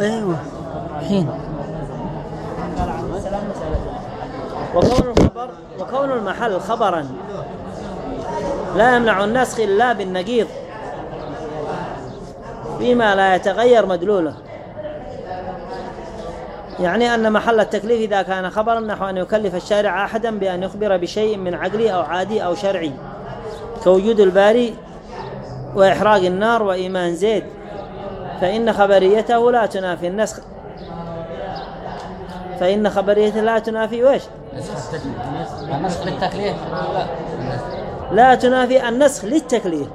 أيوه. حين. وكون الخبر وكون المحل خبرا. لا يمنع النسخ إلا بالنقيض. فيما لا يتغير مدلوله. يعني أن محل التكليف إذا كان خبرا نحو أن يكلف الشارع أحدا بأن يخبر بشيء من عقلي أو عادي أو شرعي. كوجود الباري وإحراق النار وإيمان زيد. فإن خبريته لا تنافي النسخ. فإن خبريته لا تنافي وإيش؟ النسخ للتكليف. لا تنافي النسخ للتكليف.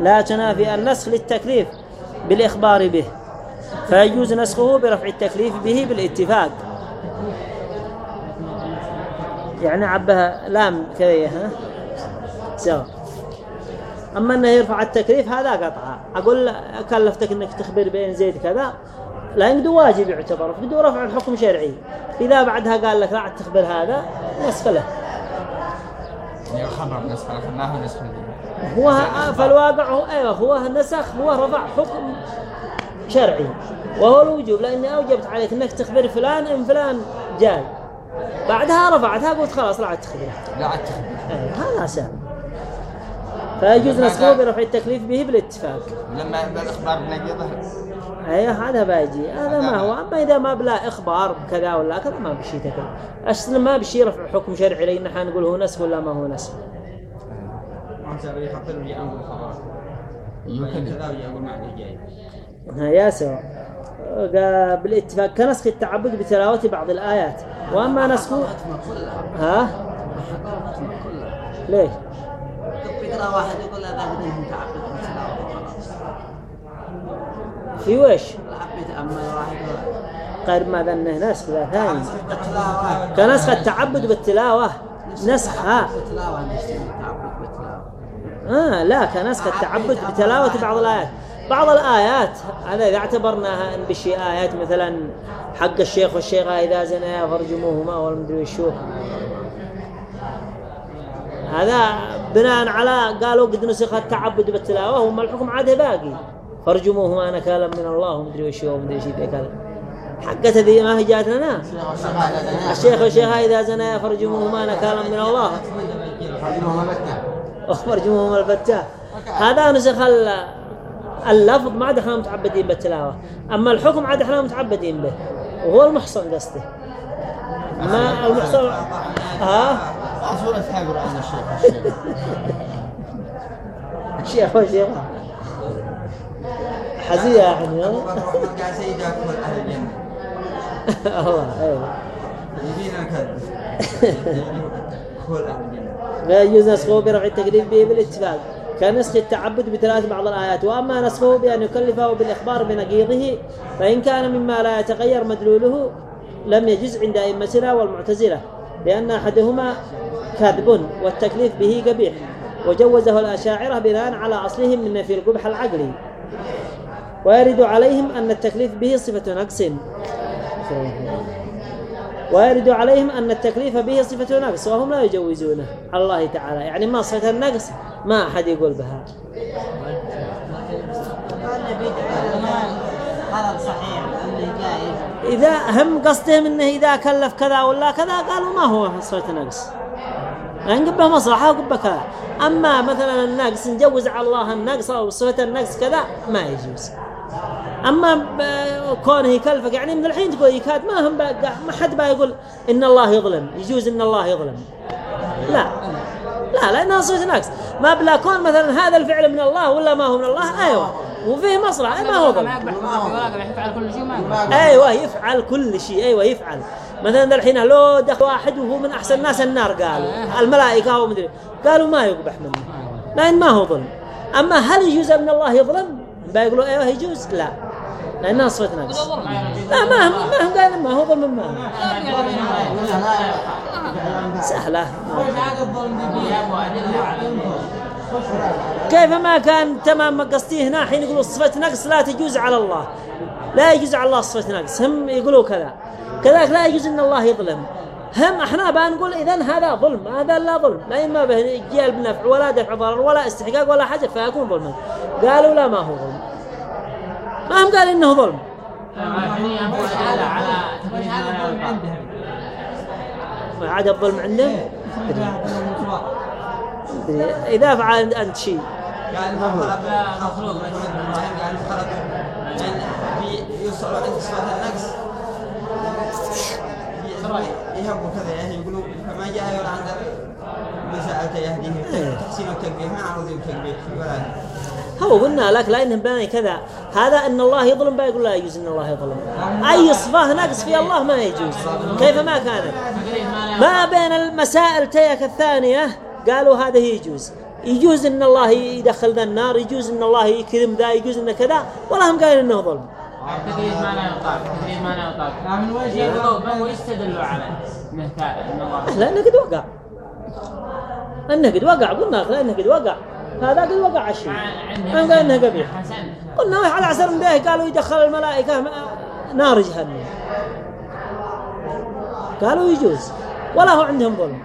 لا تنافي النسخ للتكليف بالإخبار به. فيجوز نسخه برفع التكليف به بالاتفاق. يعني عبها لام كذا ها؟ سواء أما أنه يرفع التكليف هذا قطعة. أقول كلفتك أنك تخبر بين زيد كذا. لا يقدو واجب يعتبر بدو رفع الحكم شرعي. إذا بعدها قال لك لا عاد تخبر هذا نسخ له خبر نسخ ما هو نسخ هو فالواقع هو أيوه هو النسخ هو رفع حكم شرعي. وهو الوجوب لأني أوجبت عليك إنك تخبر فلان إن فلان جاي. بعدها رفعتها قلت خلاص لا عاد تخبره لا عاد تخبر. أيوة هذا سهل. فيجوز نسخه برفع التكليف به بالاتفاق. لما بالإخبار بنقيضه أيوه هذا باجي هذا ما هو. أما إذا ما بلا إخبار كذا ولا كذا ما بشي تكليف أصلا ما بشي رفع حكم شرعي لأن إحنا نقول هو نسخ ولا ما هو نسخ. ها يا سوا بالاتفاق كنسخ التعبد بتلاوة بعض الآيات. وأما نسخه ها؟ ليش فكرة واحد يقول هذا بدنا متعبد في وش؟ أما واحد غير ما ذنه نسخ ذا ثاني. كنسخ التعبد بالتلاوة. نسخها آه لا كنسخ التعبد بتلاوة بعض الآيات. بعض الآيات هذا إذا اعتبرناها أن بشي آيات مثلا حق الشيخ والشيخة إذا زنيا فارجموهما ولا مدري وشو. هذا بناء على قالوا قد نسخ التعبد بالتلاوة وما الحكم عاده باقي. فارجموهما نكالا من الله ومدري وشو ومدري شيء ذي كذا حقت ذي ما هي جات لنا؟ الشيخ والشيخة إذا زنيا فارجموهما نكالا من الله. وفرجموهم الفتاة. هذا نسخ ال- اللفظ ما عاد إحنا متعبدين بالتلاوة. أما الحكم عاد إحنا متعبدين به. وهو المحصن قصده ما المحصن ها؟ صورة حبر عن الشيخ الشيخ. الشيخ والشيخ حزية يعني. سيدة كل أهل الجنة الله يبينا كذب لا يجوز نسخه برفع التكليف به بالاتفاق. كنسخ التعبد بثلاث بعض الآيات. وأما نسخه بأن يكلفه بالإخبار بنقيضه فإن كان مما لا يتغير مدلوله لم يجز عند أئمتنا والمعتزلة لأن أحدهما كذب والتكليف به قبيح. وجوزه الأشاعرة بناء على أصلهم من نفي القبح العقلي. ويرد عليهم أن التكليف به صفة نقص. ويرد عليهم أن التكليف به صفة نقص وهم لا يجوزونه. على الله تعالى يعني ما صفة النقص ما أحد يقول بها. إذا هم قصدهم أنه إذا كلف كذا ولا كذا قالوا ما هو صفة نقص. يعني قبه مصلحة وقبه كذا. أما مثلا النقص نجوز على الله النقص أو صفة النقص كذا ما يجوز. أما كونه يكلفك يعني من الحين تقول يكاد ما هم ما حد بقى يقول إن الله يظلم. يجوز إن الله يظلم. لا. لا لأنها صفة نقص. ما بلا كون مثلا هذا الفعل من الله ولا ما هو من الله أيوة. وفيه مصلحة ما هو ظلم. يفعل كل شيء ما أيوه يفعل كل شيء. أيوه يفعل. مثلا الحين لو دخل واحد وهو من أحسن ناس النار قالوا الملائكة ومدري قالوا ما يقبح منه. لأن ما هو ظلم. أما هل يجوز من الله يظلم؟ بيقولوا أيوه يجوز؟ لا. لانها صفة نقص لا ما هم ما هم قالوا ما هو ظلم ما هو سهلة. كيف ما كان تمام ما قصديه هنا؟ حين يقولوا صفة نقص لا تجوز على الله. لا يجوز على الله صفة نقص. هم يقولوا كذا. كذلك لا يجوز إن الله يظلم. هم إحنا بنقول اذا هذا ظلم هذا لا ظلم. لا إما به جيل بنفع ولا دفع ضرر ولا استحقاق ولا حاجة فيكون ظلما. قالوا لا ما هو ظلم. ما هم قال إنه ظلم؟ ما عاد الظلم عندهم؟ إذا فعل أنت شيء. قال ما إبراهيم قال في يوصل عند يهبوا كذا يعني يقولوا فما جاء ولا عند من سألت يهديه تحسين التكبير. ما عرض التكبير. ولا هو قلنا لك لانهم بني كذا. هذا إن الله يظلم بيقول لا يجوز إن الله يظلم. أي صفه نقص في الله ما يجوز. كيف ما كانت ما لا بين المسائل تيك الثانية قالوا هذا يجوز. يجوز إن الله يدخل ذا النار. يجوز إن الله يكرم ذا. يجوز إن كذا. ولا هم قايلين إنه ظلم. تقريب ما لا يطاق تقريب ما لا يطاق لكن وين يقولوا بل يستدلوا على انه الله لأنه قد وقع انه قد وقع قلنا لأنه قد وقع هذا قد وقع الشيء ما قال انه قبيح قلنا على عسر من به قالوا يدخل الملائكة نار جهنم قالوا يجوز ولا هو عندهم ظلم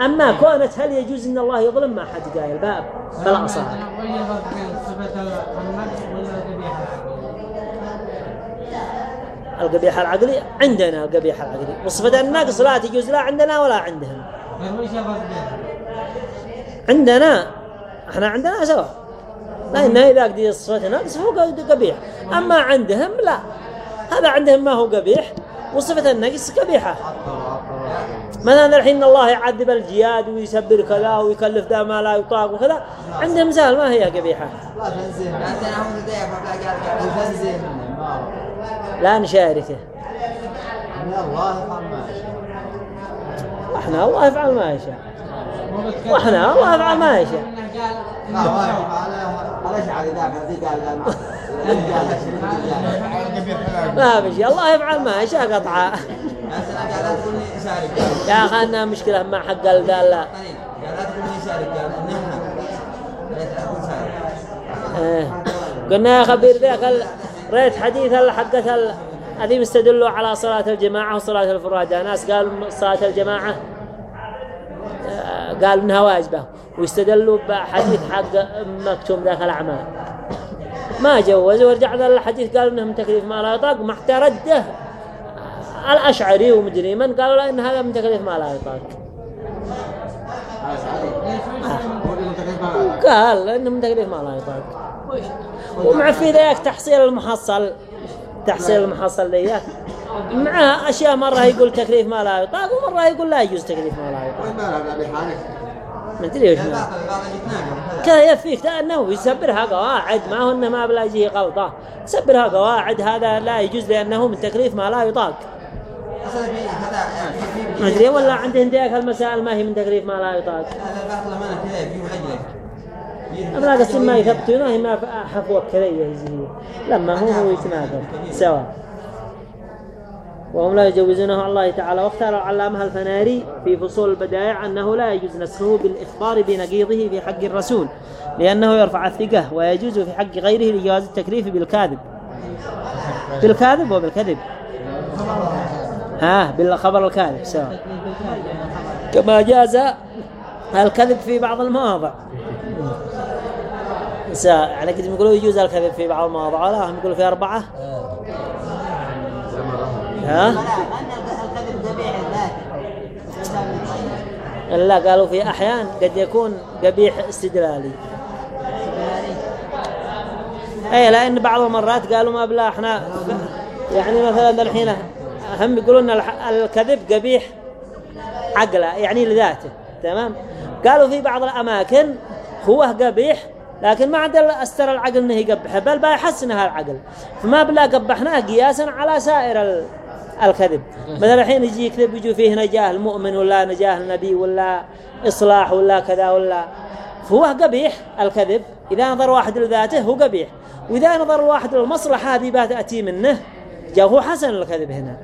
أما كونت هل يجوز أن الله يظلم ما حد قايل باب بلا أصاب وين الفرق بين صفة النقص والقبيح القبيح العقلي عندنا القبيح العقلي وصفة النقص لا تجوز لا عندنا ولا عندهم؟ عندنا إحنا عندنا سواء لأنه إذا قد صفة نقص فهو قبيح. أما عندهم لا. هذا عندهم ما هو قبيح. وصفة النقص قبيحة. مثلا الحين الله يعذب الجياد ويسبر كذا ويكلف ذا ما لا يطاق وكذا عندهم سهل ما هي قبيحة. لا نشاركه. الله يفعل ما إحنا الله يفعل ما يشاء. وإحنا الله يفعل ما يشاء. لا واقف على ذاك قال ما. بشي. الله يفعل ما يشاء شارك يا أخي عندنا مشكلة مع حق قال لا شارك إيه. قلنا يا خبير ذاك ريت حديث ال- حقة ال- هذه مستدلوا على صلاة الجماعة وصلاة الفرادى. ناس قالوا صلاة الجماعة آه، قالوا إنها واجبة. ويستدلوا بحديث حق مكتوم ذاك الأعمال. ما جوزوا ورجع ذا الحديث قالوا إنه من تكليف ما لا يطاق مع رده الأشعري ومدري من قالوا لا إن هذا من تكليف ما لا يطاق. قال إنه من تكليف ما لا يطاق. ومع في ذاك تحصيل المحصل تحصيل المحصل ذاك مع أشياء مرة يقول تكليف ما لا يطاق ومرة يقول لا يجوز تكليف ما لا يطاق. ما ادري وش كذا يفيك انه يسبرها قواعد ما هو انه ما بلا يجيه غلطة. سبرها قواعد هذا لا يجوز لأنه من تكليف ما لا يطاق. يعني ما أدري ولا عندهم ذاك المسائل ما هي من تكليف ما لا يطاق. هذا البحث لما أنا كذا يجيب رجلك أما قسم ما يثبتونه ما حفوة كذا لما هو هو يتناقض. سواء وهم لا يجوزونه الله تعالى. واختار العلامة الفناري في فصول البدائع أنه لا يجوز نسخه بالإخبار بنقيضه في حق الرسول لأنه يرفع الثقة ويجوز في حق غيره لجواز التكليف بالكاذب. بالكاذب وبالكذب. ها بالخبر الكاذب. سواء كما جاز الكذب في بعض المواضع. سا يعني كنت يقولوا يجوز الكذب في بعض المواضع لا هم يقولوا في أربعة. ها؟ الكذب ذبيح الذات لا قالوا في أحيان قد يكون قبيح استدلالي. أي لأن بعض المرات قالوا ما بلا إحنا يعني مثلا الحين هم يقولون الكذب قبيح عقله يعني لذاته تمام؟ قالوا في بعض الأماكن هو قبيح لكن ما عاد أستر العقل إنه يقبحه بل بيحسنها العقل. فما بلا قبحناه قياسا على سائر ال- الكذب. مثلا الحين يجي يكذب يجي فيه نجاة المؤمن ولا نجاة النبي ولا إصلاح ولا كذا ولا. فهو قبيح الكذب. إذا نظر واحد لذاته هو قبيح. وإذا نظر الواحد للمصلحة هذه بتأتي منه جاء هو حسن الكذب هنا.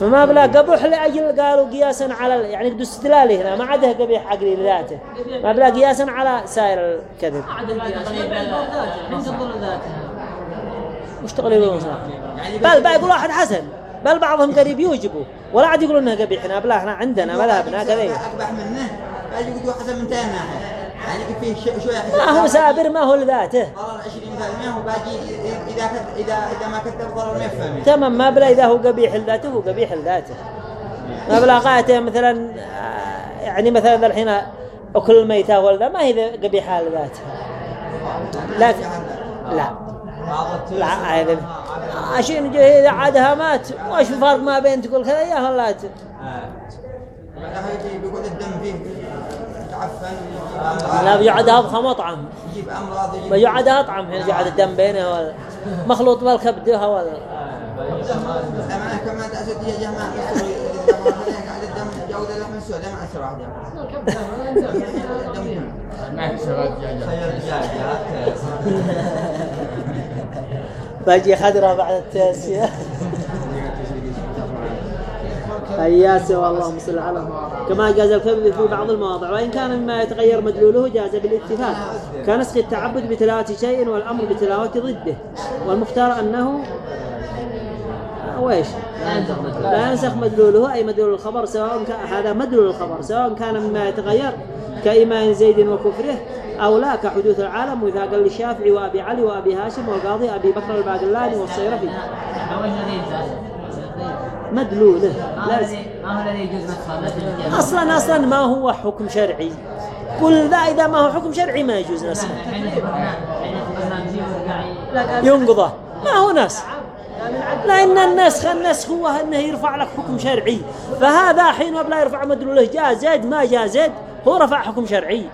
فما بلا قبح لأجل قالوا قياسا على يعني قد استدلال هنا ما عده قبيح عقلي لذاته ما بلا قياسا على سائر الكذب. عدد تقريب وش تقريبا المصلحة بل بقى يقول واحد حسن. بل بعضهم قريب يوجبوا. ولا عاد يقولون انه قبيح هنا بلا إحنا عندنا مذهبنا كذا أقبح منه بعد يقولوا حسب من يعني فيه ش- شوية حسب ما هو سابر ما هو لذاته. ضرر 20% وباقي إذا اذا ما كذب ضرر 100% تمام ما بلا إذا هو قبيح لذاته هو قبيح لذاته. ما بلا غايته مثلا آه، يعني مثلا الحين أكل الميتة ولا ما هي قبيحة لذاتها لكن لا. لا هذا عشان إذا عادها مات وش الفرق ما بين تقول كذا؟ يا ولا ت- بعدها يجي بيقول الدم فيه. امراض لا بيقعد اضخم اطعم يجيب امراض يجيب بيقعد أطعم. حين يقعد الدم بينه ولا مخلوط بالكبد ولا أنا كمان أسد يا جماعة قاعد الدم جودة ما واحد باجي خضرة بعد التاسية. أياس والله صل على كما جاز الكذب في بعض المواضع وإن كان مما يتغير مدلوله جاز بالاتفاق. كنسخ التعبد بتلاوة شيء والأمر بتلاوة ضده. والمختار أنه ويش لا ينسخ مدلوله. أي مدلول الخبر سواء كان هذا مدلول الخبر سواء كان مما يتغير كإيمان زيد وكفره أو لا كحدوث العالم وثاق للشافعي وأبي علي وأبي هاشم والقاضي أبي بكر الباقلاني والصيرفي. مدلوله لازم ما هو الذي يجوز أصلا أصلا ما هو حكم شرعي. كل ذا إذا ما هو حكم شرعي ما يجوز نسخه نجيب ورقاعي ينقضه. ما هو نسخ لأن النسخ النسخ هو أنه يرفع لك حكم شرعي. فهذا حين لا يرفع مدلوله جاء زيد ما جاء زيد هو رفع حكم شرعي.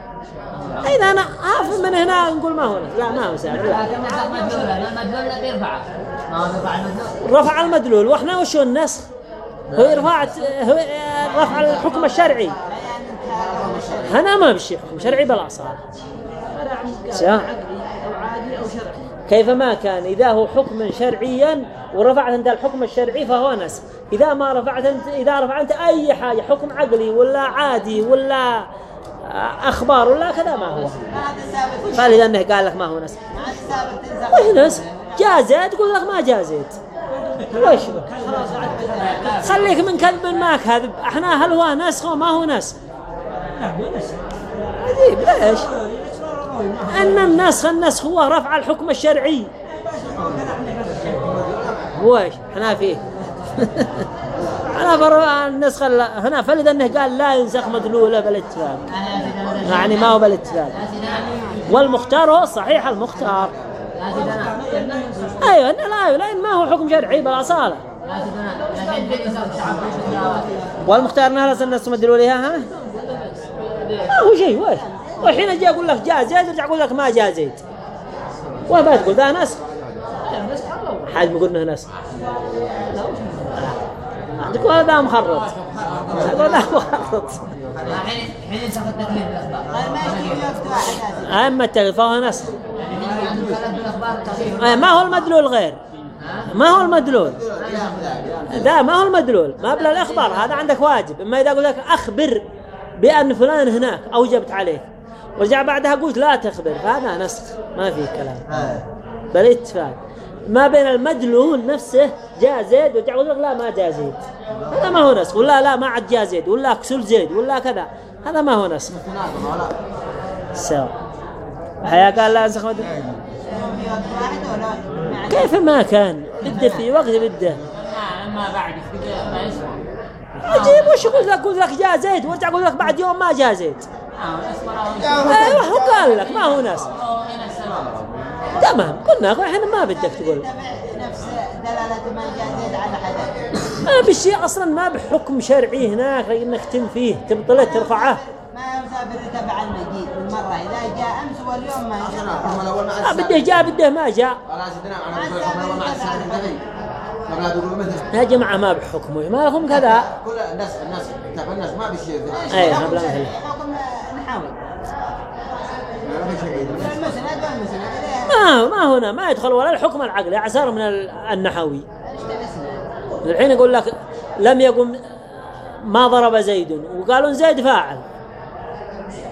إذا أنا عارف من هنا نقول ما هو. لا ما هو سابر لا المدلول ما يرفع. المدلول. رفع المدلول. وإحنا وشو النسخ هو رفع هو رفع الحكم الشرعي. هنا ما بشي حكم شرعي بلا صار سا- كيف ما كان؟ إذا هو حكما شرعيا ورفعت أنت الحكم الشرعي فهو نسخ إذا ما رفعت أنت إذا رفعت أي حاجة حكم عقلي ولا عادي ولا آه، أخبار ولا كذا ما هو. فلذا أنه قال لك ما هو نسخ. وش نسخ؟ جاء زيد تقول لك ما جاء زيد وش؟ خليك من كذب ما كذب إحنا هل هو نسخ وما هو نسخ. عجيب ليش؟ إن النسخ النسخ هو رفع الحكم الشرعي. إيش إحنا فيه. برا النسخ ال- هنا فلذا إنه قال لا ينسخ مدلوله بالاتفاق يعني ما هو بالاتفاق والمختار هو الصحيح المختار. أيوه لا لأن ما هو حكم شرعي بالاصاله والمختار لازم الناس مدلوا لها ها؟ ما هو شيء وش؟ والحين أجي أقول لك جاء زيد ارجع أقول لك ما جاء زيد. وما تقول ذا نسخ حاج بيقول إنه نسخ تقول هذا مخرط تقول هذا مخرط حين حين ينسخ التكليف بالاخبار اما التكليف فهو نسخ. ما هو المدلول غير. ما هو المدلول. ذا ما هو المدلول. ما بلا الإخبار هذا عندك واجب. إما إذا قلت لك أخبر بأن فلان هناك أوجبت عليه. ورجع بعدها قلت لا تخبر فهذا نسخ ما فيه كلام. بل اتفاق. ما بين المدلول نفسه جاء زيد لك لا ما جاء زيد. هذا ما هو نسخ. ولا لا ما عاد جاء زيد. ولا كسل زيد ولا كذا. هذا ما هو نسخ. سوا هيا قال لا مدلول كيف ما كان؟ بده في وقت بده. بعد ما يسمع عجيب. وش قلت لك؟ قلت لك جاء زيد وارجع قلت لك بعد يوم ما جاء زيد؟ أيوه هو قال لك ما هو ناس تمام. قلنا إحنا ما بدك تقول. نفس دلالة ما جاء زيد على حدث ما بالشيء أصلا ما بحكم شرعي هناك إنك تنفيه تبطله ترفعه. ما يسافر تبع المجيء بالمرة. إذا جاء أمس واليوم ما جاء. ما بده جاء بده ما جاء. يا جماعة ما بحكمه. ما لهم كذا. كل الناس الناس الناس ما بيشيء اي ما بلا مثل حكم نحوي ما ما هنا ما يدخل ولا الحكم العقلي اعسر من ال- النحوي. الحين يقول لك لم يقم ما ضرب زيد وقالوا زيد فاعل.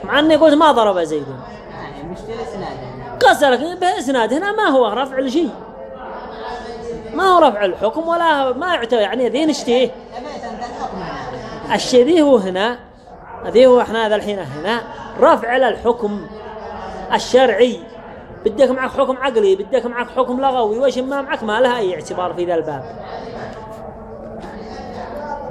مع إني قلت ما ضرب زيد. قصرك بإسناد هنا ما هو رفع لشيء ما هو رفع الحكم ولا ما يعتبر يعني ذي نشتيه الشيء ذي هو هنا ذي هو إحنا هذا الحين هنا رفع للحكم الشرعي. بدك معك حكم عقلي بدك معك حكم لغوي وش ما معك ما لها أي اعتبار في ذا الباب.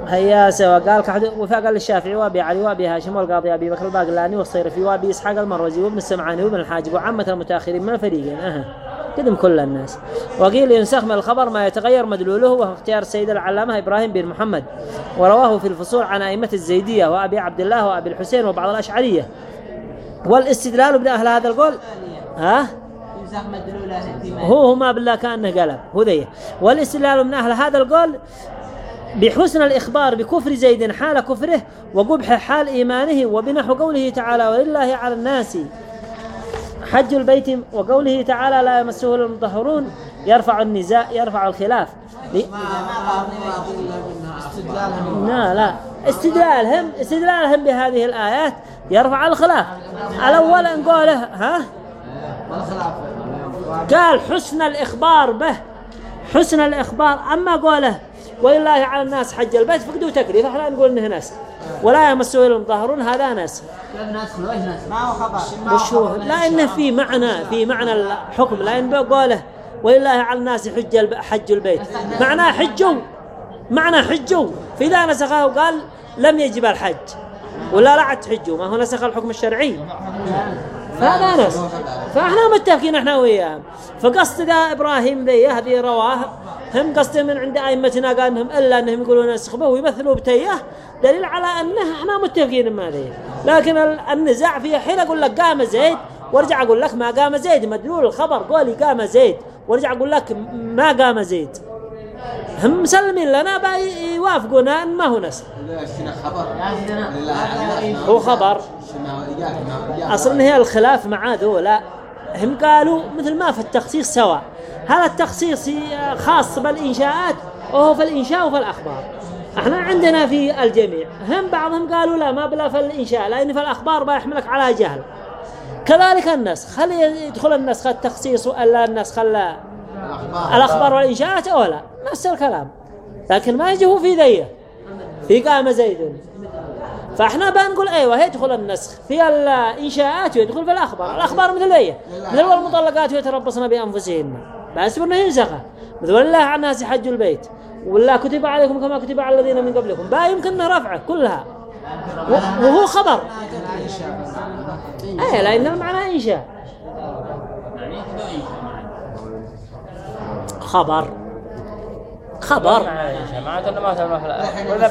هيا سوا قال كحد وفاق للشافعي وابي علي وابي هاشم والقاضي أبي بكر الباقلاني والصيرفي وابي إسحاق المروزي وابن السمعاني وابن الحاجب وعامة المتأخرين من الفريقين. أها قدم كل الناس. وقيل ينسخ من الخبر ما يتغير مدلوله وهو اختيار السيد العلامة إبراهيم بن محمد. ورواه في الفصول عن أئمة الزيدية وأبي عبد الله وأبي الحسين وبعض الأشعرية. والاستدلال بأهل هذا القول؟ ها؟ هو هو ما بالله كأنه قلب. هو ذي. والاستدلال من أهل هذا القول بحسن الإخبار بكفر زيد حال كفره وقبح حال إيمانه وبنحو قوله تعالى ولله على الناس حج البيت وقوله تعالى لا يمسه المطهرون يرفع النزاع يرفع الخلاف. لا لا. استدلالهم استدلالهم بهذه الآيات يرفع الخلاف. الأول نقوله ها؟ قال حسن الإخبار به حسن الإخبار. أما قوله ولله على الناس حج البيت فقدوا تكليف إحنا نقول إنه ناس. ولا يمسه إلا المطهرون هذا ناس؟ ما هو خبر وش هو؟ لا إنه في معنى في معنى الحكم. لا إن قوله ولله على الناس حج حج البيت. معناه حجوا. معنى حجوا. فإذا نسخه وقال لم يجب الحج. ولا لا عاد تحجوا ما هو نسخ الحكم الشرعي. فهذا ناس. فاحنا متفقين إحنا وياهم. فقصد ذا إبراهيم ذي هذه رواه. هم قصد من عند أئمتنا قال إنهم إلا إنهم يقولون نسخ به ويمثلوا بتيه. دليل على أنه إحنا متفقين ما ذي. لكن ال- النزاع فيه حين أقول لك قام زيد وارجع أقول لك ما قام زيد. مدلول الخبر قولي قام زيد. وارجع أقول لك ما قام زيد. هم مسلمين لنا يوافقونا إن ما هو نسخ هو خبر. أصلا هي الخلاف مع ذولا. هم قالوا مثل ما في التخصيص سواء. هذا التخصيص خاص بالإنشاءات وهو في الإنشاء وفي الأخبار. إحنا عندنا في الجميع. هم بعضهم قالوا لا ما بلا في الإنشاء لأن في الأخبار بيحملك على جهل. كذلك النسخ. هل يدخل النسخ التخصيص ولا النسخ ال- الأخبار؟ الأخبار والإنشاءات أو لا؟ نفس الكلام. لكن ما يجي هو في ذي في قام زيد. فاحنا بنقول أيوه يدخل النسخ. في الإنشاءات ويدخل في الأخبار. الأخبار مثل إيه مثل والمطلقات يتربصن بأنفسهن. بس انه ينسخه مثل ولله على الناس حج البيت ولا كتب عليكم كما كتب على الذين من قبلكم. با يمكن رفعه كلها. وهو خبر. إيه لأن المعنى إنشاء. خبر. خبر. معناته انه ما سمعنا في ولا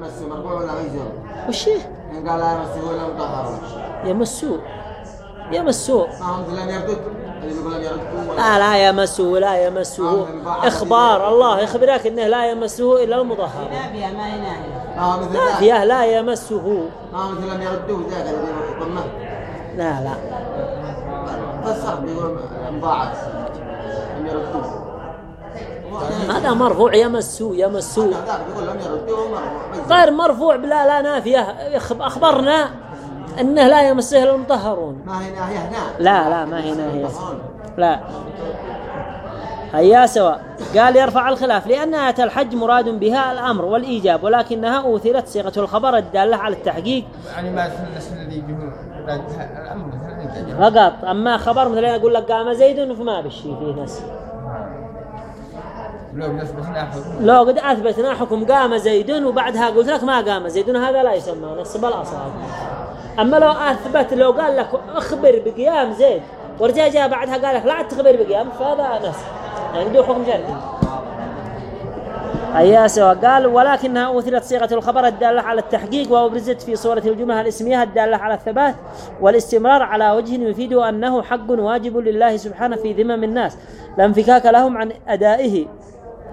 ما ولا وش قال لا يمسه إلا مطهر يمسوه يمسوه ما هم لا لا يمسه لا يمسه إخبار الله يخبرك إنه لا يمسه إلا المطهر نافية لا. يمسه ذاك الذي ضمه لا لا لم يردوه هذا مرفوع يمسه يمسه غير مرفوع بلا لا نافية. أخبرنا أنه لا يمسه المطهرون. ما هي ناهية لا لا ما هي ناهية. لا. هيا سواء قال يرفع الخلاف لأن آية الحج مراد بها الأمر والإيجاب ولكنها أوثرت صيغة الخبر الدالة على التحقيق. يعني ما الذي به الأمر مثلا فقط. أما خبر مثلا يقول لك قام زيد فما بشي فيه ناس. لو نسبتنا حكم لو قد أثبتنا حكم قام زيد وبعدها قلت لك ما قام. زيد هذا لا يسمى نصب الأصابع. أما لو أثبت لو قال لك أخبر بقيام زيد ورجع جاء بعدها قال لك لا تخبر بقيام فهذا نصب. عنده حكم شرعي أيها سواء قال ولكنها أوثرت صيغة الخبر الدالة على التحقيق وأبرزت في صورة الجملة الإسمية الدالة على الثبات والاستمرار على وجه يفيد أنه حق واجب لله سبحانه في ذمم الناس. لا انفكاك لهم عن أدائه.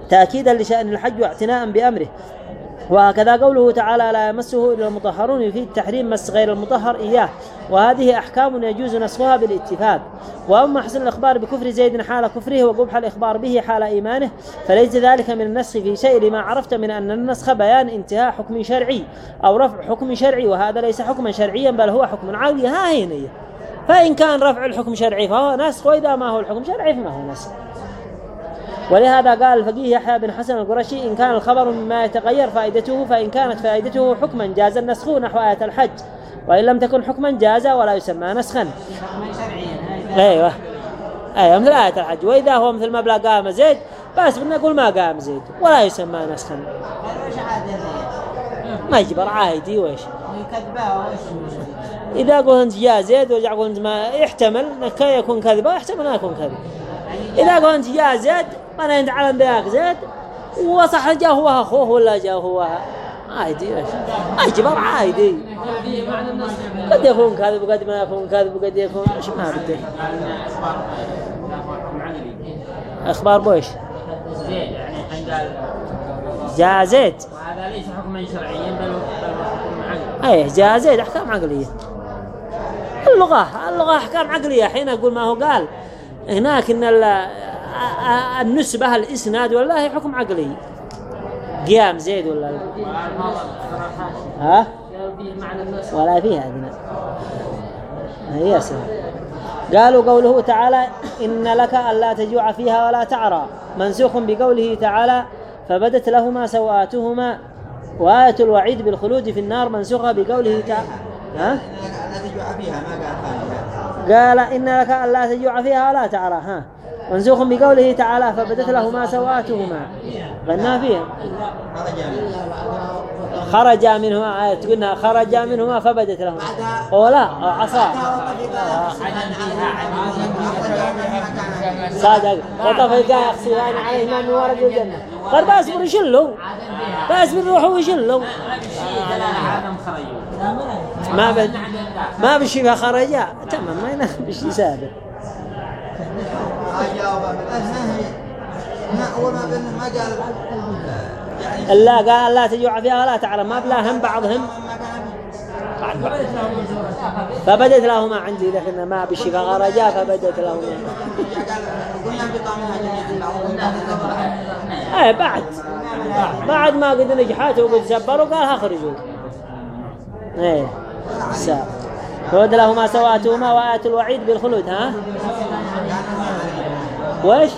تأكيدا لشأن الحج واعتناء بأمره. وهكذا قوله تعالى لا يمسه إلا المطهرون. يفيد تحريم مس غير المطهر إياه. وهذه أحكام يجوز نسخها بالاتفاق. وأما حسن الإخبار بكفر زيد حال كفره وقبح الإخبار به حال إيمانه فليس ذلك من النسخ في شيء لما عرفت من أن النسخ بيان انتهاء حكم شرعي أو رفع حكم شرعي وهذا ليس حكما شرعيا بل هو حكم عقلي ها هي نية. فإن كان رفع الحكم شرعي فهو نسخ وإذا ما هو الحكم شرعي فما هو نسخ. ولهذا قال الفقيه يحيى بن حسن القرشي إن كان الخبر مما يتغير فائدته فإن كانت فائدته حكما جاز النسخ نحو آية الحج وإن لم تكن حكما جاز ولا يسمى نسخا. أيوه. أيوه مثل آية الحج. وإذا هو مثل مبلغ قام زيد بس بنقول ما قام زيد ولا يسمى نسخا؟ ما يجبر عادي وإيش؟ إذا قلت جاء زيد ورجع قلت ما يحتمل كي يكون كذبة ويحتمل ما يكون كذب. إذا قلت جاء زيد ما أنت على ذاك زيد وصح جاء هو أخوه ولا جاء هو عادي أجبر عادي. قد يكون كذب وقد ما يكون كذب وقد يكون إيش ما بدي. أخبار بوش زيد يعني قال جاء زيد وهذا ليس حكما شرعيا بل حكم عقلي أيه جاء زيد أحكام عقلية. اللغة اللغة أحكام عقلية. حين أقول ما هو قال هناك ال- النسبة الإسناد ولا هي حكم عقلي. قيام زيد ولا لا؟ ها؟ ولا فيها أدنى. هي سهل قالوا قوله تعالى إن لك ألا تجوع فيها ولا تعرى. منسوخ بقوله تعالى فبدت لهما سوآتهما. وآية الوعيد بالخلود في النار. منسوخة بقوله تعالى ها؟ قال إن لك ألا تجوع فيها ولا تعرى. ها؟ منسوخ بقوله تعالى فبدت لهما سوآتهما. غنى فيها. خرج منهما آية تقولنا خرج منهما فبدت لهما. أو لا أو عصا. صادق. وطفقا يخصفان عليهما من ورق الجنة. قال بأصبر يشلوا بأصبر روحوا يشلوا عدم خرجوا ما بد ما بشي خرجا. تمام ما ينخ بشي سابق. ما قال إلا قال لا تجوع فيها ولا تعلم ما بلاهم بعضهم ما كان فبدت لهما عندي لكن ما بشي خرجا فبدت لهما. بعضهم إيه بعد. بعد ما قد نجحت وقد سبروا قال اخرجوا إيه سا فود لهما سواتهما وآية الوعيد بالخلود ها؟ وش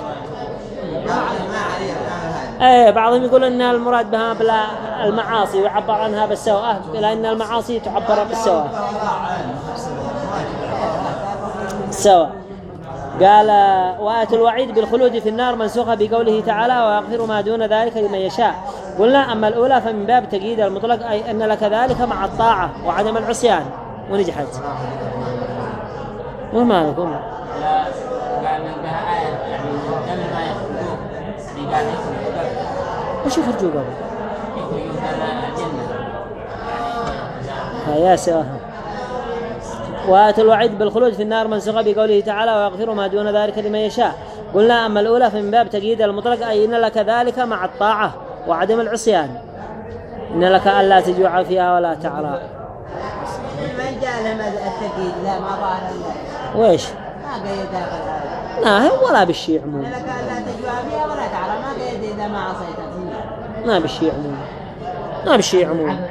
إيه بعضهم يقول إن المراد بها بلا المعاصي ويعبر عنها بالسواء لأن المعاصي تعبر بالسواء سواء. قال وآية الوعيد بالخلود في النار منسوخة بقوله تعالى ويغفر ما دون ذلك لمن يشاء. قلنا أما الأولى فمن باب تقييد المطلق أي أن لك ذلك مع الطاعة وعدم العصيان. ونجحت. وما لكم لا قال بها آية يعني قبل ما يخرجون يعني قال يخرجوا وش يخرجوا قبل؟ من يا سواها وآية الوعيد بالخلود في النار منسوخة بقوله تعالى ويغفر ما دون ذلك لمن يشاء. قلنا أما الأولى فمن باب تقييد المطلق أي إن لك ذلك مع الطاعة وعدم العصيان. إن لك ألا تجوع فيها ولا تعرى. من جاء لهم التقييد؟ لا ما ظهر الله ويش ما قيدها لا هي ولا بالشيء عموما لا ما بالشيء عموما. ما بالشيء عموما.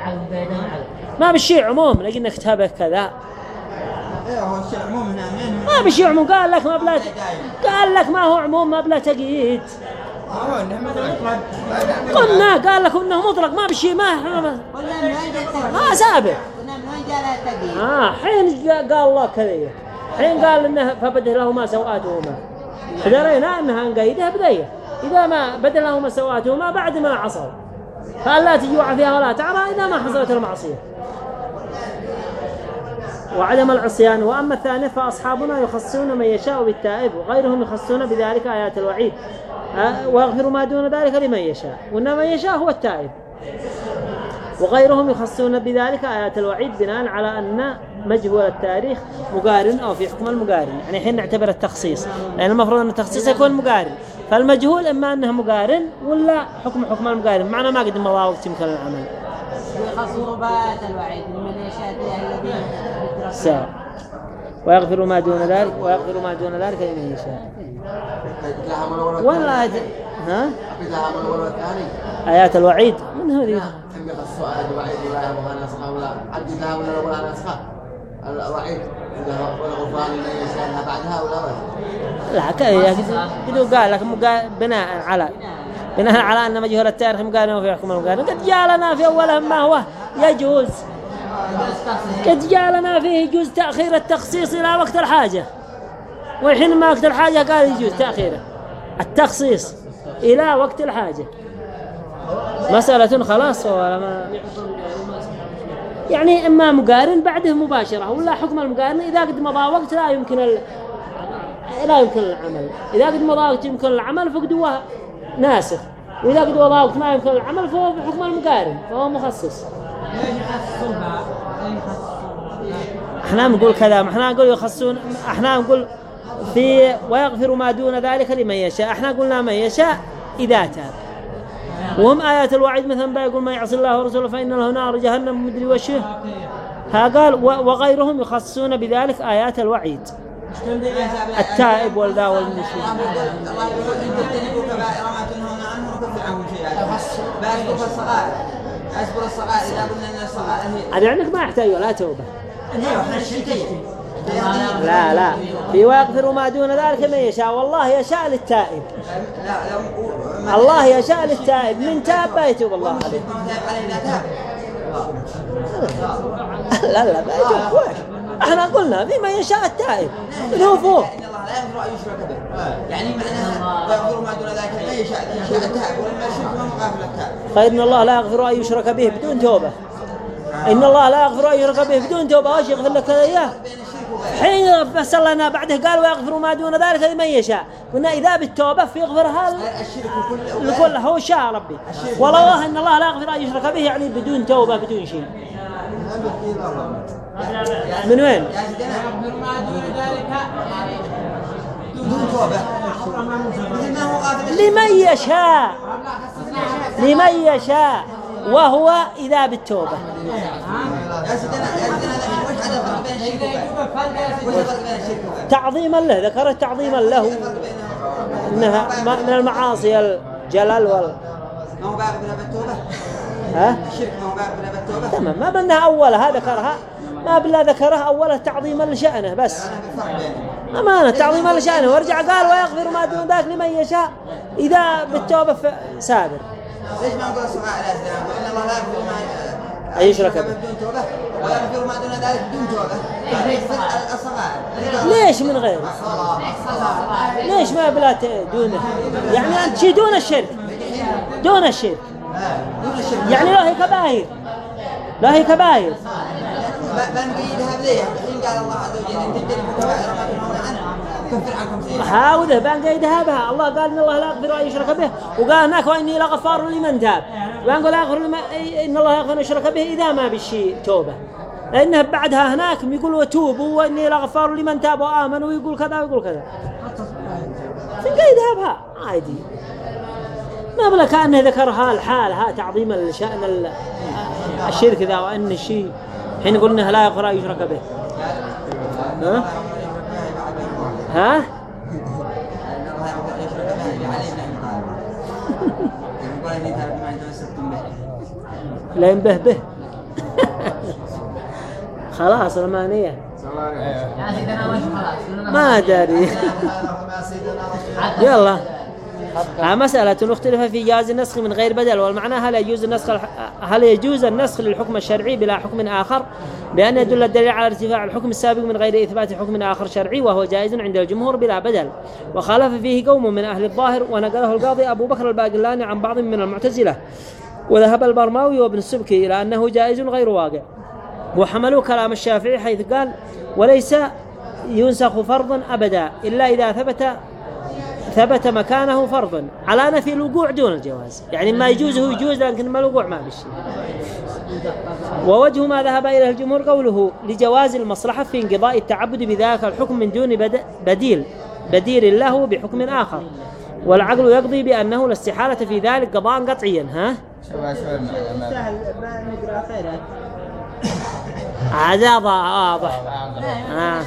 ما بالشيء عموم لكن كتابه كذا. ما بالشيء عموم قال لك ما بلا قال لك ما هو عموم ما بلا تقييد. قلنا قال لك إنه مطلق ما بالشيء ما ما سابق. قلنا من وين جاء لها التقييد آه حين قال الله كذا حين قال إنه فبدل لهما سوآتهما. فدرينا انها نقيدها بداية إذا ما بدل لهما سوآتهما بعد ما عصوا. فألا تجوع فيها ولا تعرى إذا ما حصلت المعصية. وعدم العصيان. وأما الثاني فأصحابنا يخصون من يشاء بالتائب وغيرهم يخصون بذلك آيات الوعيد. آه، ويغفر ما دون ذلك لمن يشاء. وان من يشاء هو التائب. وغيرهم يخصون بذلك آيات الوعيد بناء على أن مجهول التاريخ مقارن أو في حكم المقارن. يعني حين نعتبر التخصيص. لأن المفروض أن التخصيص يكون مقارن. فالمجهول إما أنه مقارن ولا حكم حكم المقارن. معنا ما قد مضى وقت يمكن العمل. يخصوا بآيات الوعيد من يشاء ويغفر ما دون ذلك ويغفر ما دون ذلك لمن يشاء. ولا أد- ها؟ لها من الأول والثاني آيات الوعيد. من هذه؟ تنقص السؤال وعيد لا يبغى نسخة ولا عد لها ولا ولا نسخة الوعيد والغفران لمن يشاء لها بعدها ولا بعد لا ك- قد قال لك بناء على بناء على أن مجهول التاريخ مقارنة في حكم المقارنة قد جاء لنا في أولهم ما هو يجوز قد جاء لنا فيه يجوز تأخير التخصيص إلى وقت الحاجة والحين ما وقت الحاجة قال يجوز تأخيره التخصيص إلى وقت الحاجة مسألة خلاص ولا ما يعني إما مقارن بعده مباشرة ولا حكم المقارن إذا قد مضى وقت لا يمكن ال... لا يمكن العمل. إذا قد مضى وقت يمكن العمل فقد هو ناسخ. وإذا قد مضى وقت ما يمكن العمل فهو بحكم المقارن فهو مخصص. إحنا نقول كذا إحنا نقول يخصون إحنا نقول في ويغفر ما دون ذلك لمن يشاء. إحنا قلنا من يشاء إذا تاب. وهم آيات الوعيد مثلا بيقول ما يعصي الله ورسوله فإن له نار جهنم مدري وشه ها قال وغيرهم يخصون بذلك آيات الوعيد التائب والذا والمشرك الله يقول إن تجتنبوا كبائر ما تنهون عنه نكفر عنكم سيئاتكم بأسبق الصغائر أسبق الصغائر إذا قلنا أن الصغائر هي هذا عندك ما يحتاج ولا توبة إحنا لا لا. في ويغفر ما دون ذلك من يشاء. والله يشاء للتائب. الله يشاء للتائب. من تاب بيتوب الله عليه. ما لا لا. بيتوب وين إحنا قلنا من يشاء التائب. اللي هو فوق. إن لا يغفر أن يشرك به يعني معناها ويغفر ما دون ذلك يشاء ما خير إن الله لا يغفر أن يشرك به بدون توبة. إن الله لا يغفر أن يشرك به بدون توبة. وش يغفر لك إياه؟ حين فصل لنا بعده قال ويغفر ما دون ذلك لمن يشاء. قلنا إذا بالتوبة فيغفرها لكل هو شاء ربي. والله إن الله لا يغفر أن يشرك به يعني بدون توبة بدون شيء. من وين؟ توبة. لمن يشاء. لمن يشاء. وهو إذا بالتوبة. تعظيما له ذكرت تعظيما له. إنها من المعاصي الجلال وال ما هو ها؟ الشرك ما هو باغي بلا بالتوبة تمام ما بلنا أولها ذكرها. ما بلا ذكرها أولها تعظيما لشأنه بس. أمانة تعظيما لشأنه. وارجع قال ويغفر ما دون ذلك لمن يشاء. إذا بالتوبة سابر. ليش ما نقول إن الله لا يغفر ما أن يشرك به. بدون توبة ويغفر ما دون ذلك بدون توبة ليش من غيره ليش ما بلا دونه يعني أنت شي دون الشرك. دون الشرك. يعني كبائر له كبائر. إن تجتنبوا كبائر. سيئاتكم هاوذه بان قيدها بها. الله قال إن الله لا يغفر أن يشرك به. وقال هناك وإني لغفار لمن تاب. يغفر لمن إن الله يغفر يشرك به إذا ما بالشيء توبة. لأنه بعدها هناك يقول وتوبوا وإني لغفار لمن تاب وآمن ويقول كذا ويقول كذا. فقيدها بها عادي. ما بلا كانه ذكرها الحال ها تعظيما لشان ال- الشرك ذا وأن الشيء حين قلنا لا يغفر يشرك به. ها؟ ها إن الله يغفر أن يشرك به عليه بن أبي طالب يقول إني تاب ما تمسكتم به لا ينبه به. خلاص رمانية ما أدري. يلا. مسألة اختلف في جواز النسخ من غير بدل والمعنى هل يجوز النسخ هل يجوز النسخ للحكم الشرعي بلا حكم آخر؟ بأن يدل الدليل على ارتفاع الحكم السابق من غير إثبات حكم آخر شرعي وهو جائز عند الجمهور بلا بدل. وخالف فيه قوم من أهل الظاهر ونقله القاضي أبو بكر الباقلاني عن بعض من المعتزلة. وذهب البرماوي وابن السبكي إلى أنه جائز غير واقع. وحملوا كلام الشافعي حيث قال وليس ينسخ فرضا أبدا إلا إذا ثبت ثبت مكانه فرضا. على نفي الوقوع دون الجواز. يعني ما يجوز هو يجوز لكن ما الوقوع ما بالشيء ووجه ما ذهب إليه الجمهور قوله لجواز المصلحة في انقضاء التعبد بذلك الحكم من دون بد- بديل بديل له بحكم آخر. والعقل يقضي بأنه الاستحالة في ذلك قضاء قطعيا. ها؟ ما نقرا خيرات هذا واضح آه.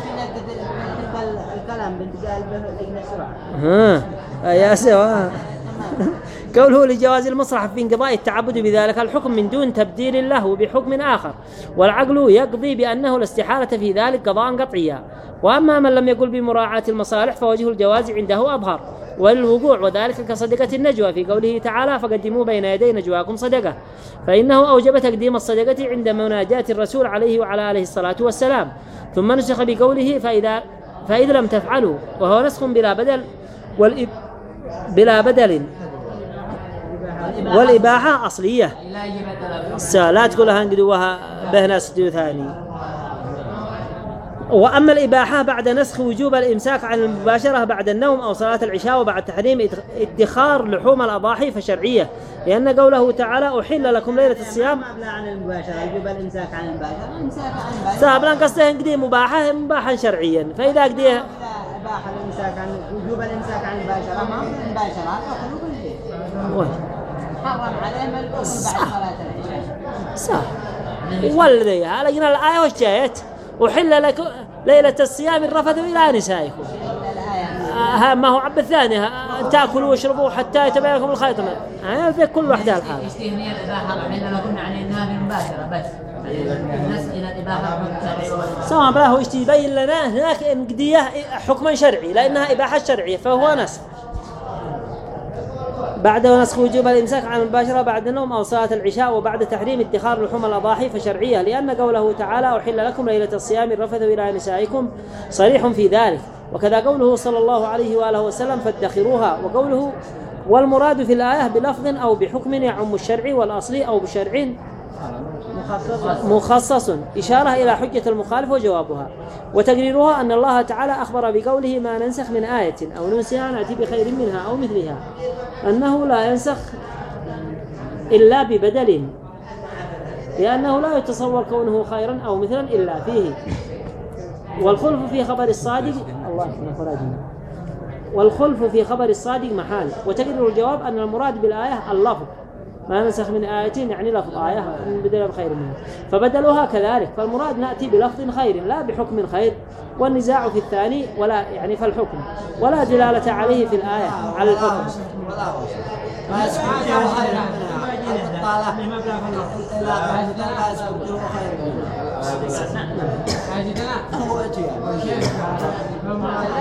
الكلام ها يا سوا قوله لجواز المصلحة في انقضاء التعبد بذلك الحكم من دون تبديل له بحكم آخر والعقل يقضي بأنه لا استحالة في ذلك قضاء قطعيا وأما من لم يقل بمراعاة المصالح فوجه الجواز عنده أظهر والوقوع وذلك كصدقة النجوى في قوله تعالى فقدموا بين يدي نجواكم صدقة فإنه أوجب تقديم الصدقة عند مناجاة الرسول عليه وعلى آله الصلاة والسلام. ثم نسخ بقوله فإذا فإذا لم تفعلوا وهو نسخ بلا بدل والإب بلا بدل. والإباحة أصلية. لا تقول لها انقدوها بهنا سدو ثاني. وأما الإباحة بعد نسخ وجوب الإمساك عن المباشرة بعد النوم أو صلاة العشاء وبعد تحريم ادخار لحوم الأضاحي فشرعية لأن قوله تعالى أحل لكم ليلة الصيام. ما أبلغ عن المباشرة يجب الإمساك عن المباشرة. الإمساك عن المباشرة. سابلا قصده مباحة مباحا شرعيا. فإذا قديه إذا أباح الإمساك عن وجوب الإمساك عن المباشرة ما المباشرة؟ حرم عليهم الأكل بعد صلاة العشاء. صح. والذي لقينا الآية وش جايت؟ أحل لكم ليلة الصيام الرفث إلى نسائكم. آه، ما هو عب الثاني ها، تأكلوا واشربوا حتى يتبين لكم الخيط آه، في كل وحدة الحال. استثنية الإباحة لكم يعني بس. الناس إلى الإباحة حكم شرعي سواء بلا هو يبين لنا هناك إنقدية حكما شرعي لأنها إباحة شرعية فهو نسخ. بعد نسخ وجوب الإمساك عن المباشرة بعد النوم أو صلاة العشاء وبعد تحريم ادخار لحوم الأضاحي فشرعية لأن قوله تعالى أحل لكم ليلة الصيام الرفث إلى نسائكم. صريح في ذلك. وكذا قوله صلى الله عليه وآله وسلم فادخروها. وقوله والمراد في الآية بلفظ أو بحكم يعم الشرع والأصلي أو بشرع. مخصص. إشارة إلى حجة المخالف وجوابها. وتقريرها أن الله تعالى أخبر بقوله ما ننسخ من آية أو ننسها نأتي بخير منها أو مثلها. أنه لا ينسخ إلا ببدل. لأنه لا يتصور كونه خيرا أو مثلا إلا فيه. والخلف في خبر الصادق الله فراجنا والخلف في خبر الصادق محال. وتقرر الجواب أن المراد بالآية اللفظ. ما ننسخ من آية يعني لفظ آية بدل بخير منها فبدلوها كذلك فالمراد نأتي بلفظ خير لا بحكم خير والنزاع في الثاني ولا يعني فالحكم. ولا دلالة عليه في الآية على الحكم.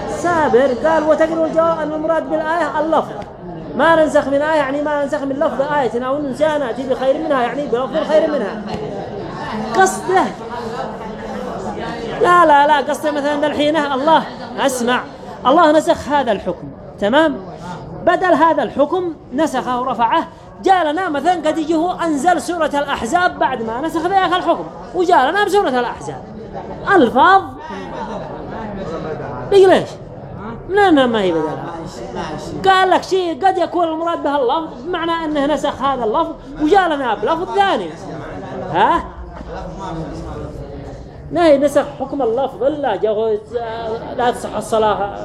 سابر قال وتقرر الجواب أن المراد بالآية اللفظ. ما ننسخ من آية يعني ما ننسخ من لفظ آية أو ننسى نأتي بخير منها يعني بلفظ خير منها. قصده. لا لا لا قصده مثلا الحين الله أسمع. الله نسخ هذا الحكم تمام؟ بدل هذا الحكم نسخه ورفعه جاء لنا مثلا قد يجي هو أنزل سورة الأحزاب بعد ما نسخ ذاك الحكم وجاء لنا بسورة الأحزاب. ألفاظ. ليش؟ من أين ما هي بدلها قال لك شيء قد يكون المراد به اللفظ بمعنى أنه نسخ هذا اللفظ وجاء لنا بلفظ ثاني. ها؟ نهي نسخ حكم اللفظ إلا لا تصح الصلاة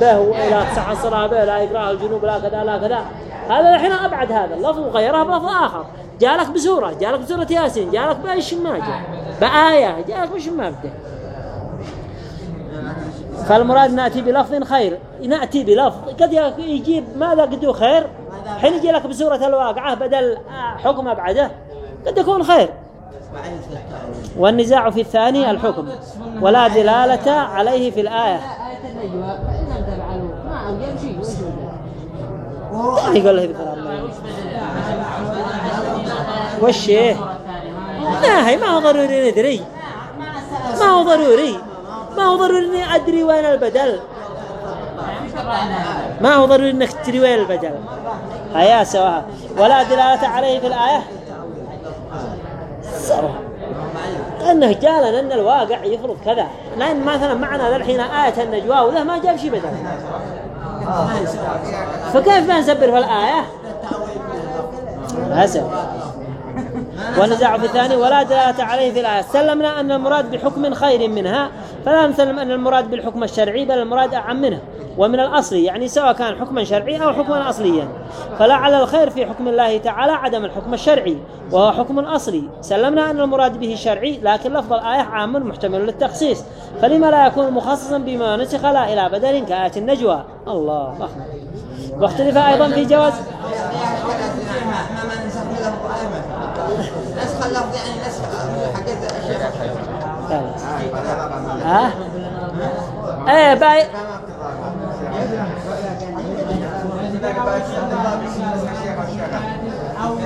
به ولا تصح الصلاة به لا يقرأها الجنوب لا كذا لا كذا. هذا الحين أبعد هذا اللفظ وغيره بلفظ آخر. جاء لك بسورة جاء لك بسورة ياسين جاء لك بأيش ما جاء. بآية جاء لك بش ما بدأ فالمراد نأتي بلفظ خير. نأتي بلفظ. قد يجيب ماذا قد خير؟ حين يجي لك بسورة الواقعة بدل حكم أبعده قد يكون خير. والنزاع في الثاني الحكم. ولا دلالة عليه في الآية. ما يقول له بكلام الله. والشيء لا هي ما هو ضروري ندري. ما هو ضروري. ما هو ضروري إني أدري وين البدل؟ ما هو ضروري إنك تدري وين البدل. هيا سواها. ولا دلالة عليه في الآية؟ سوا انه جالا أن الواقع يفرض كذا. لأن مثلا معنا ذا الحين آية النجوى وذا ما جاب شيء بدل. فكيف ما نسبر في الآية؟ هسه ونزع في الثاني ولا دلالة عليه في الآية. سلمنا أن المراد بحكم خير منها فلا نسلم أن المراد بالحكم الشرعي بل المراد أعم منه. ومن الأصل يعني سواء كان حكما شرعي أو حكما أصليا. فلعل الخير في حكم الله تعالى عدم الحكم الشرعي وهو حكم أصلي سلمنا أن المراد به الشرعي لكن لفظ الآية عام محتمل للتخصيص. فلما لا يكون مخصصا بما نسخ لا إلى بدل كآية النجوى؟ الله أخبر واختلف أيضا في جواز؟ نسخ اللفظ يعني نسخ الشيخ ها إيه باي أو